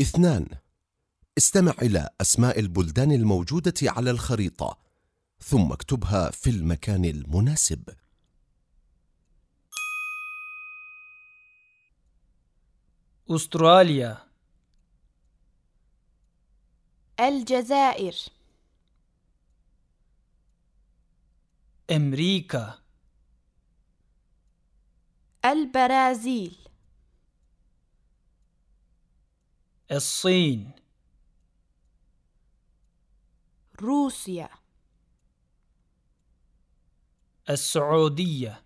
اثنان. استمع إلى أسماء البلدان الموجودة على الخريطة ثم اكتبها في المكان المناسب. أستراليا. الجزائر. أمريكا. البرازيل. الصين. روسيا. السعودية.